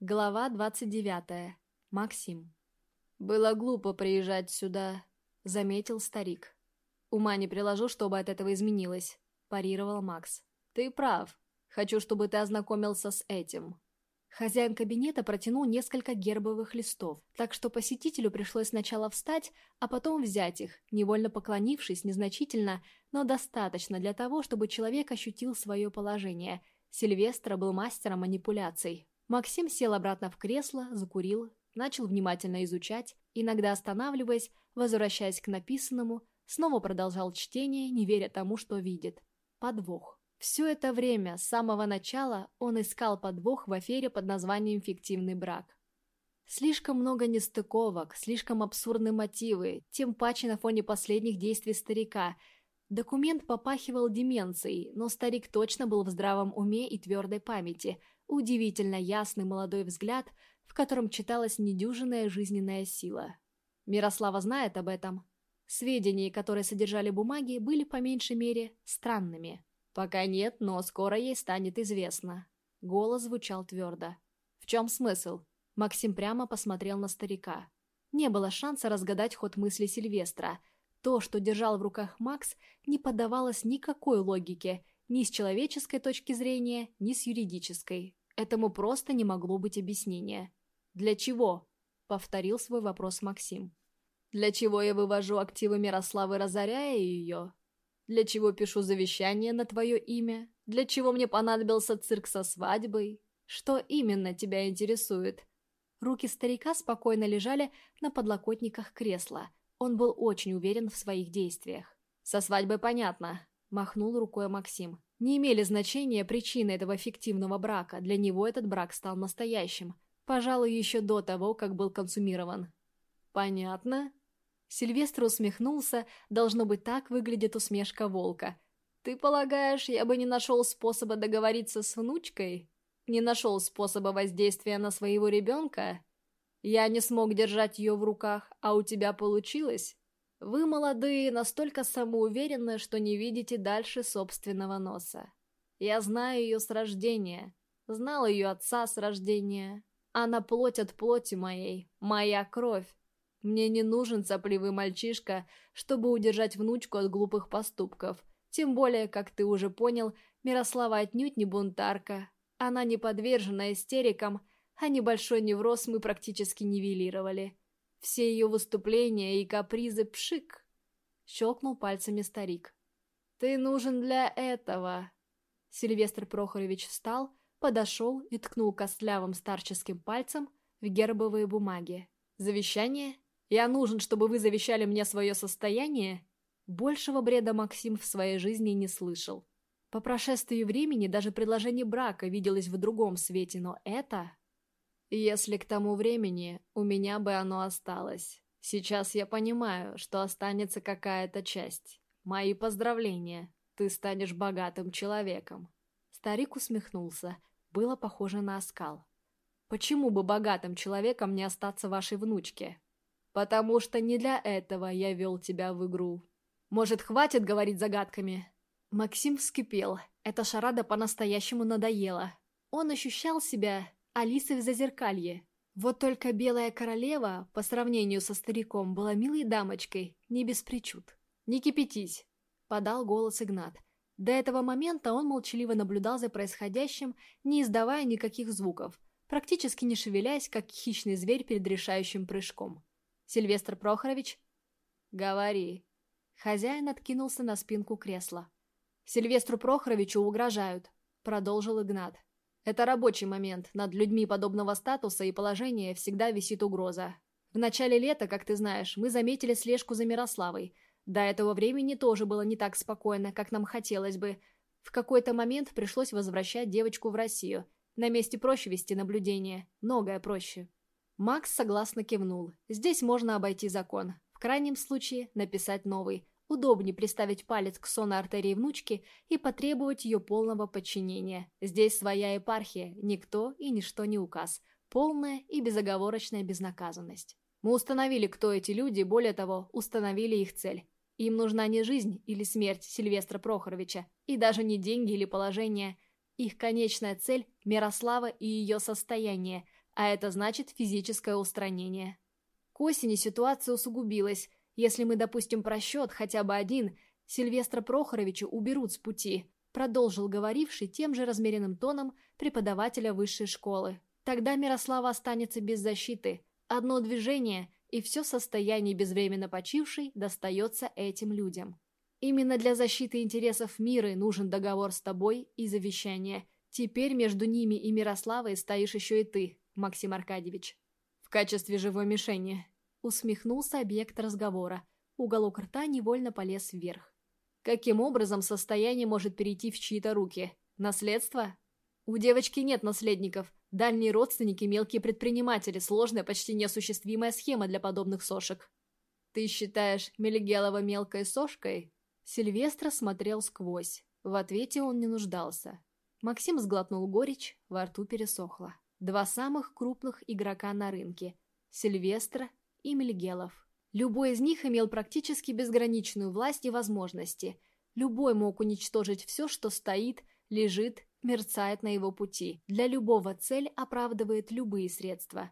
Глава 29. Максим. «Было глупо приезжать сюда», — заметил старик. «Ума не приложу, чтобы от этого изменилось», — парировал Макс. «Ты прав. Хочу, чтобы ты ознакомился с этим». Хозяин кабинета протянул несколько гербовых листов, так что посетителю пришлось сначала встать, а потом взять их, невольно поклонившись незначительно, но достаточно для того, чтобы человек ощутил свое положение. Сильвестра был мастером манипуляций. Максим сел обратно в кресло, закурил, начал внимательно изучать, иногда останавливаясь, возвращаясь к написанному, снова продолжал чтение, не веря тому, что видит. Подвох. Все это время, с самого начала, он искал подвох в афере под названием «Фиктивный брак». Слишком много нестыковок, слишком абсурдны мотивы, тем паче на фоне последних действий старика. Документ попахивал деменцией, но старик точно был в здравом уме и твердой памяти – удивительно ясный молодой взгляд, в котором читалась недюжинная жизненная сила. Мирослава знает об этом. Сведения, которые содержали бумаги, были по меньшей мере странными. Пока нет, но скоро ей станет известно. Голос звучал твердо. В чем смысл? Максим прямо посмотрел на старика. Не было шанса разгадать ход мысли Сильвестра. То, что держал в руках Макс, не поддавалось никакой логике, ни с человеческой точки зрения, ни с юридической. Этому просто не могло быть объяснения. «Для чего?» — повторил свой вопрос Максим. «Для чего я вывожу активы Мирославы, разоряя ее? Для чего пишу завещание на твое имя? Для чего мне понадобился цирк со свадьбой? Что именно тебя интересует?» Руки старика спокойно лежали на подлокотниках кресла. Он был очень уверен в своих действиях. «Со свадьбой понятно», — махнул рукой Максим. Не имели значения причины этого фиктивного брака, для него этот брак стал настоящим, пожалуй, еще до того, как был консумирован. «Понятно?» Сильвестр усмехнулся, должно быть, так выглядит усмешка волка. «Ты полагаешь, я бы не нашел способа договориться с внучкой? Не нашел способа воздействия на своего ребенка? Я не смог держать ее в руках, а у тебя получилось?» Вы, молодые, настолько самоуверенны, что не видите дальше собственного носа. Я знаю ее с рождения, знал ее отца с рождения. Она плоть от плоти моей, моя кровь. Мне не нужен сопливый мальчишка, чтобы удержать внучку от глупых поступков. Тем более, как ты уже понял, Мирослава отнюдь не бунтарка. Она не подвержена истерикам, а небольшой невроз мы практически нивелировали. Все ее выступления и капризы пшик. Щелкнул пальцами старик. Ты нужен для этого. Сильвестр Прохорович встал, подошел и ткнул костлявым старческим пальцем в гербовые бумаги. «Завещание? Я нужен, чтобы вы завещали мне свое состояние?» Большего бреда Максим в своей жизни не слышал. По прошествии времени даже предложение брака виделось в другом свете, но это... Если к тому времени у меня бы оно осталось. Сейчас я понимаю, что останется какая-то часть. Мои поздравления. Ты станешь богатым человеком. Старик усмехнулся. Было похоже на оскал. Почему бы богатым человеком не остаться вашей внучке? Потому что не для этого я вел тебя в игру. Может, хватит говорить загадками? Максим вскипел. Эта шарада по-настоящему надоела. Он ощущал себя Алисы в Зазеркалье. Вот только Белая Королева, по сравнению со стариком, была милой дамочкой, не без причуд. «Не кипятись!» — подал голос Игнат. До этого момента он молчаливо наблюдал за происходящим, не издавая никаких звуков, практически не шевелясь, как хищный зверь перед решающим прыжком. «Сильвестр Прохорович?» «Говори». Хозяин откинулся на спинку кресла. «Сильвестру Прохоровичу угрожают», — продолжил Игнат. Это рабочий момент. Над людьми подобного статуса и положения всегда висит угроза. В начале лета, как ты знаешь, мы заметили слежку за Мирославой. До этого времени тоже было не так спокойно, как нам хотелось бы. В какой-то момент пришлось возвращать девочку в Россию. На месте проще вести наблюдение. Многое проще. Макс согласно кивнул. Здесь можно обойти закон. В крайнем случае написать новый. Удобнее приставить палец к сонной артерии внучки и потребовать ее полного подчинения. Здесь своя епархия, никто и ничто не указ. Полная и безоговорочная безнаказанность. Мы установили, кто эти люди, более того, установили их цель. Им нужна не жизнь или смерть Сильвестра Прохоровича, и даже не деньги или положение. Их конечная цель – Мирослава и ее состояние. а это значит физическое устранение. К осени ситуация усугубилась. Если мы допустим просчет хотя бы один, Сильвестра Прохоровича уберут с пути, продолжил говоривший тем же размеренным тоном преподавателя высшей школы. Тогда Мирослава останется без защиты. Одно движение, и все состояние безвременно почившей достается этим людям. Именно для защиты интересов мира нужен договор с тобой и завещание. Теперь между ними и Мирославой стоишь еще и ты, Максим Аркадьевич. В качестве живой мишени. Усмехнулся объект разговора. Уголок рта невольно полез вверх. Каким образом состояние может перейти в чьи-то руки? Наследство? У девочки нет наследников. Дальние родственники – мелкие предприниматели, сложная, почти неосуществимая схема для подобных сошек. Ты считаешь Мелигелова мелкой сошкой? Сильвестр смотрел сквозь. В ответе он не нуждался. Максим сглотнул горечь, во рту пересохло. Два самых крупных игрока на рынке – Сильвестра и Мельгелов. Любой из них имел практически безграничную власть и возможности. Любой мог уничтожить все, что стоит, лежит, мерцает на его пути. Для любого цель оправдывает любые средства.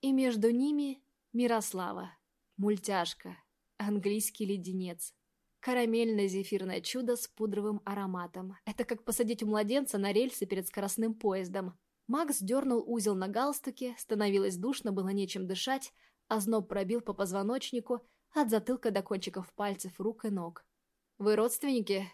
И между ними Мирослава, мультяшка, английский леденец, Карамельно-зефирное чудо с пудровым ароматом. Это как посадить у младенца на рельсы перед скоростным поездом. Макс дернул узел на галстуке, становилось душно, было нечем дышать, а зноб пробил по позвоночнику от затылка до кончиков пальцев рук и ног. «Вы родственники?»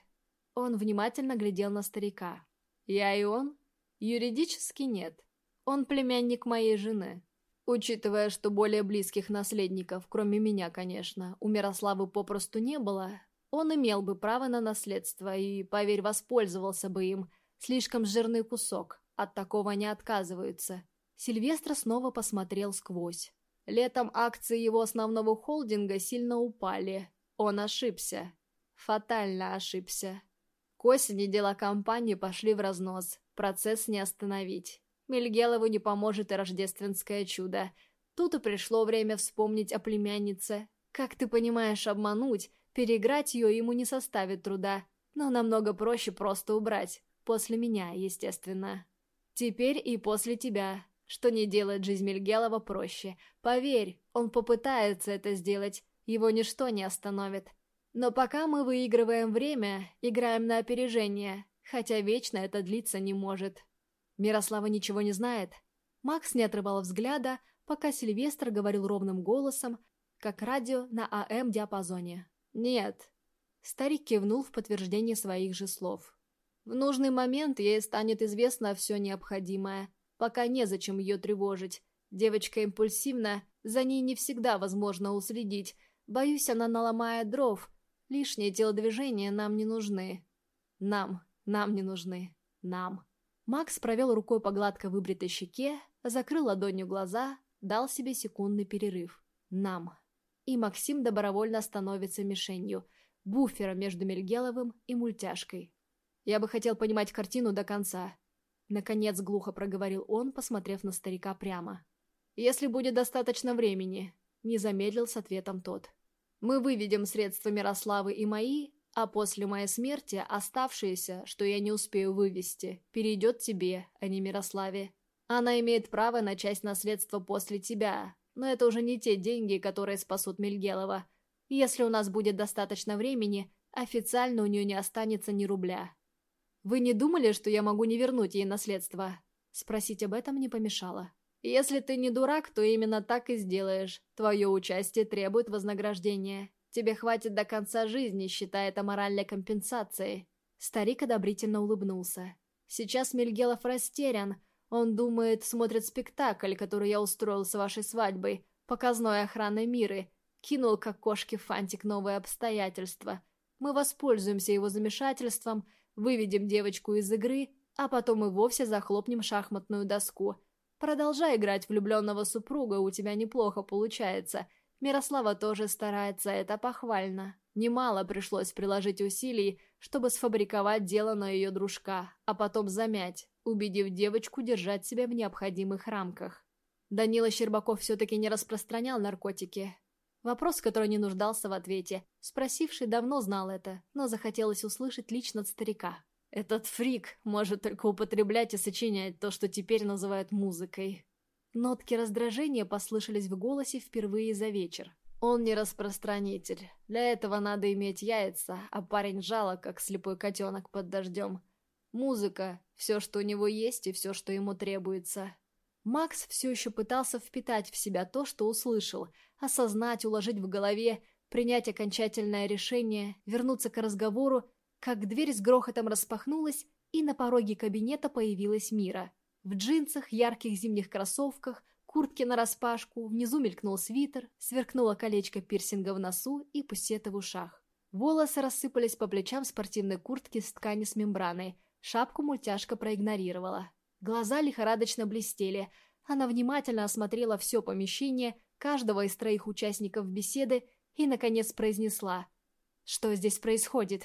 Он внимательно глядел на старика. «Я и он?» «Юридически нет. Он племянник моей жены. Учитывая, что более близких наследников, кроме меня, конечно, у Мирославы попросту не было, он имел бы право на наследство и, поверь, воспользовался бы им. Слишком жирный кусок, от такого не отказываются. Сильвестр снова посмотрел сквозь. Летом акции его основного холдинга сильно упали. Он ошибся. Фатально ошибся. К осени дела компании пошли в разнос. Процесс не остановить. Мельгелову не поможет и рождественское чудо. Тут и пришло время вспомнить о племяннице. Как ты понимаешь, обмануть Переиграть ее ему не составит труда, но намного проще просто убрать. После меня, естественно. Теперь и после тебя, что не делает жизнь Мельгелова проще. Поверь, он попытается это сделать, его ничто не остановит. Но пока мы выигрываем время, играем на опережение, хотя вечно это длиться не может. Мирослава ничего не знает. Макс не отрывал взгляда, пока Сильвестр говорил ровным голосом, как радио на АМ-диапазоне. «Нет». Старик кивнул в подтверждение своих же слов. «В нужный момент ей станет известно все необходимое. Пока незачем ее тревожить. Девочка импульсивна, за ней не всегда возможно уследить. Боюсь, она наломает дров. Лишние телодвижения нам не нужны. Нам, нам не нужны. Нам». Макс провел рукой по гладко выбритой щеке, закрыл ладонью глаза, дал себе секундный перерыв. «Нам» и Максим добровольно становится мишенью, буфером между Мельгеловым и мультяшкой. Я бы хотел понимать картину до конца. Наконец глухо проговорил он, посмотрев на старика прямо. «Если будет достаточно времени», — не замедлил с ответом тот. «Мы выведем средства Мирославы и мои, а после моей смерти оставшиеся, что я не успею вывести, перейдет тебе, а не Мирославе. Она имеет право на часть наследства после тебя, но это уже не те деньги, которые спасут Мельгелова. Если у нас будет достаточно времени, официально у нее не останется ни рубля. Вы не думали, что я могу не вернуть ей наследство? Спросить об этом не помешало. Если ты не дурак, то именно так и сделаешь. Твое участие требует вознаграждения. Тебе хватит до конца жизни, считая это моральной компенсацией. Старик одобрительно улыбнулся. Сейчас Мельгелов растерян, он думает, смотрит спектакль, который я устроил с вашей свадьбой, показной охраны Миры. Кинул, как кошки, фантик новые обстоятельства. Мы воспользуемся его замешательством, выведем девочку из игры, а потом и вовсе захлопнем шахматную доску. Продолжай играть влюбленного супруга, у тебя неплохо получается. Мирослава тоже старается, это похвально. Немало пришлось приложить усилий, чтобы сфабриковать дело на ее дружка, а потом замять убедив девочку держать себя в необходимых рамках. Данила Щербаков все-таки не распространял наркотики. Вопрос, который не нуждался в ответе. Спросивший давно знал это, но захотелось услышать лично от старика. Этот фрик может только употреблять и сочинять то, что теперь называют музыкой. Нотки раздражения послышались в голосе впервые за вечер. Он не распространитель. Для этого надо иметь яйца, а парень жалок, как слепой котенок под дождем. Музыка — все, что у него есть, и все, что ему требуется. Макс все еще пытался впитать в себя то, что услышал, осознать, уложить в голове, принять окончательное решение, вернуться к разговору, как дверь с грохотом распахнулась, и на пороге кабинета появилась Мира. В джинсах, ярких зимних кроссовках, куртке нараспашку, внизу мелькнул свитер, сверкнуло колечко пирсинга в носу и пусета в ушах. Волосы рассыпались по плечам спортивной куртки с ткани с мембраной, шапку мультяшка проигнорировала. Глаза лихорадочно блестели, она внимательно осмотрела все помещение, каждого из троих участников беседы и, наконец, произнесла. «Что здесь происходит?»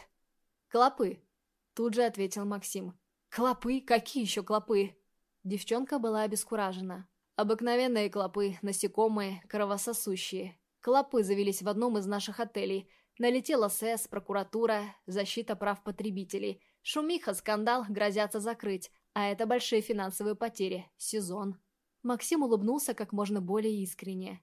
«Клопы», — тут же ответил Максим. «Клопы? Какие еще клопы?» Девчонка была обескуражена. Обыкновенные клопы, насекомые, кровососущие. Клопы завелись в одном из наших отелей. Налетела СЭС, прокуратура, защита прав потребителей. Шумиха, скандал, грозятся закрыть. А это большие финансовые потери. Сезон. Максим улыбнулся как можно более искренне.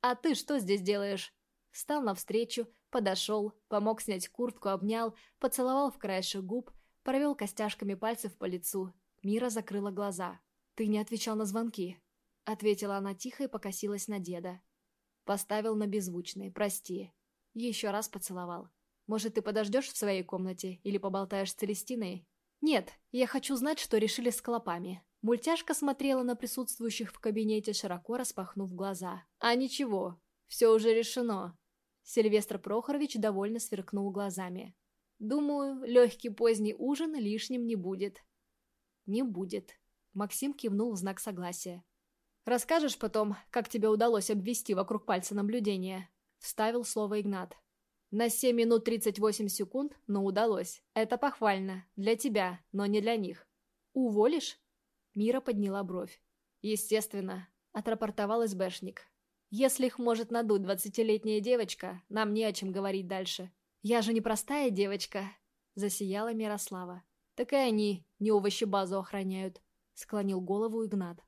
«А ты что здесь делаешь?» Встал навстречу, подошел, помог снять куртку, обнял, поцеловал в краешек губ, провел костяшками пальцев по лицу, Мира закрыла глаза. «Ты не отвечал на звонки», — ответила она тихо и покосилась на деда. Поставил на беззвучный, прости. Еще раз поцеловал. «Может, ты подождешь в своей комнате или поболтаешь с Целестиной?» «Нет, я хочу знать, что решили с клопами». Мультяшка смотрела на присутствующих в кабинете, широко распахнув глаза. «А ничего, все уже решено». Сильвестр Прохорович довольно сверкнул глазами. «Думаю, легкий поздний ужин лишним не будет. «Не будет». Максим кивнул в знак согласия. «Расскажешь потом, как тебе удалось обвести вокруг пальца наблюдения?» Вставил слово Игнат. «На 7 минут 38 секунд, но удалось. Это похвально. Для тебя, но не для них». «Уволишь?» Мира подняла бровь. «Естественно», — отрапортовал СБшник. «Если их может надуть двадцатилетняя девочка, нам не о чем говорить дальше». «Я же не простая девочка», — засияла Мирослава. «Так и они не овощебазу охраняют», — склонил голову Игнат.